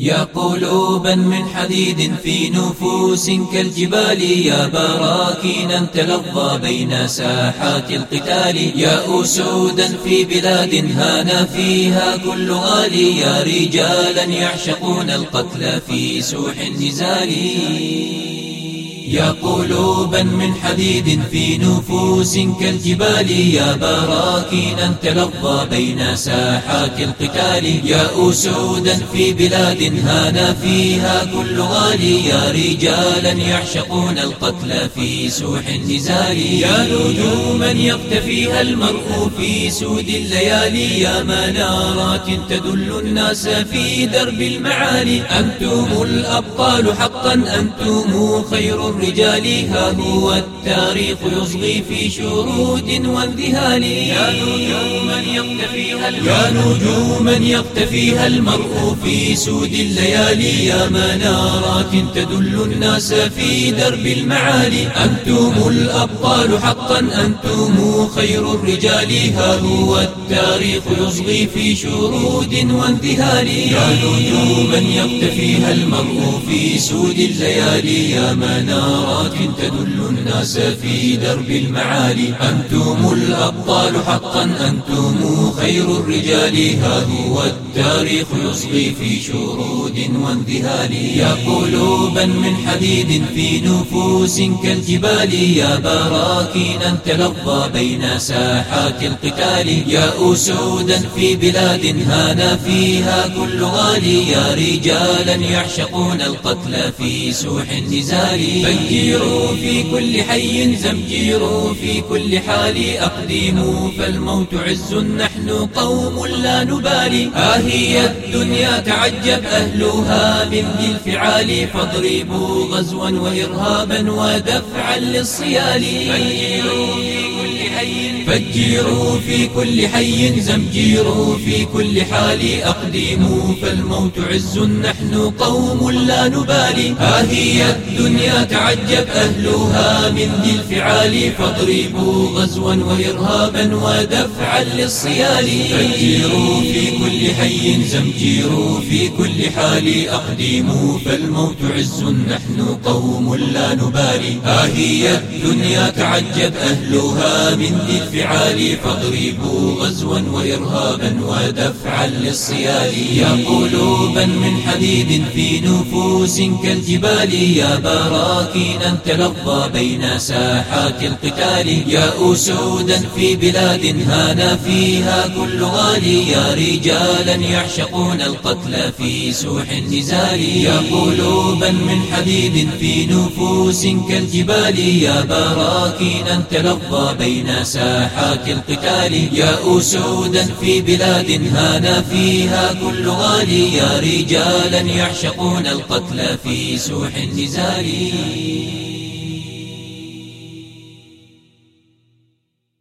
يا قلوبا من حديد في نفوس كالجبال يا براكينا تلظى بين ساحات القتال يا أسودا في بلاد هان فيها كل غالي يا رجالا يعشقون القتل في سوح النزال. يا قلوبا من حديد في نفوس كالجبال يا براكينا تلظى بين ساحات القتال يا أسودا في بلاد هان فيها كل غالي يا رجالا يعشقون القتل في سوح النزال يا نجوما يقتفيها المرء في سود الليالي يا منارات تدل الناس في درب المعالي أنتم الأبطال حقا أنتم خير الرجال ها هو التاريخ يصغي في شرود وانذهال. يا نجوما يقتفيها يا نجوما يقتفيها المرء في سود الليالي. يا منارات تدل الناس في درب المعالي. أنتم الأبطال حقا أنتم خير الرجال. ها هو التاريخ يصغي في شرود وانذهال. يا نجوما يقتفيها المرء في سود الليالي. يا منارات إشارات تدل الناس في درب المعالي. أنتم الأبطال حقا أنتم خير الرجال. ها هو التاريخ يصغي في شرود وانذهال. يا قلوبا من حديد في نفوس كالجبال. يا براكينا تلظى بين ساحات القتال. يا أسودا في بلاد هان فيها كل غالي. يا رجالا يعشقون القتل في سوح النزال. زمجيروا في كل حي زمجيروا في كل حال. أقدموا فالموت عز نحن قوم لا نبالي. آه هي الدنيا تعجب أهلها من ذي الفعال. فاضربوا غزوا وإرهابا ودفعا للصيال. فجروا في كل حي زمجيروا في كل حال أقدموا فالموت عز نحن قوم لا نبالي. ها هي الدنيا تعجب أهلها من ذي الفعال فاضربوا غزوا وإرهابا ودفعا للصيال. فجروا في كل حي زمجيروا في كل حال أقدموا فالموت عز نحن قوم لا نبالي ها هي الدنيا تعجب أهلها من ذي الفعال فاضربوا غزوا وإرهابا ودفعا للصيال. يا قلوبا من حديد في نفوس كالجبال يا براكينا تلظى بين ساحات القتال. يا أسودا في بلاد هان فيها كل غالي يا رجالا يعشقون القتل في سوح النزال يا قلوبا من حديد في نفوس كالجبال يا براكينا تلظى بين ساحات القتال. يا أسودا في بلاد هان فيها كل غالي. يا رجالا يعشقون القتل في سوح النزال